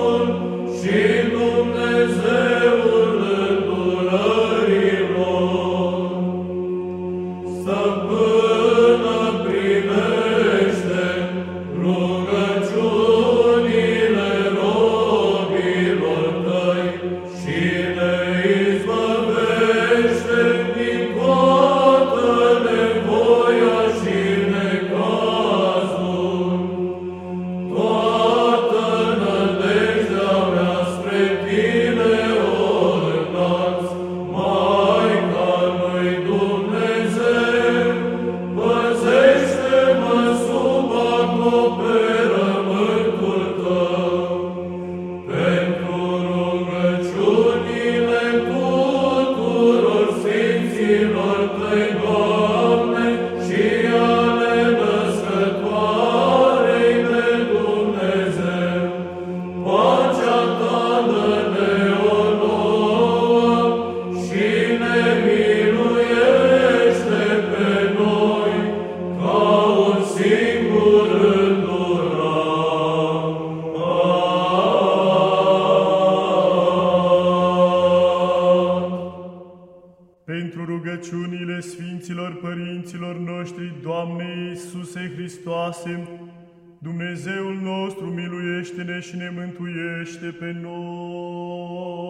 Domnul și Dumnezeu. rugăciunile Sfinților Părinților noștri, Doamne Iisuse Hristoase, Dumnezeul nostru miluiește-ne și ne mântuiește pe noi.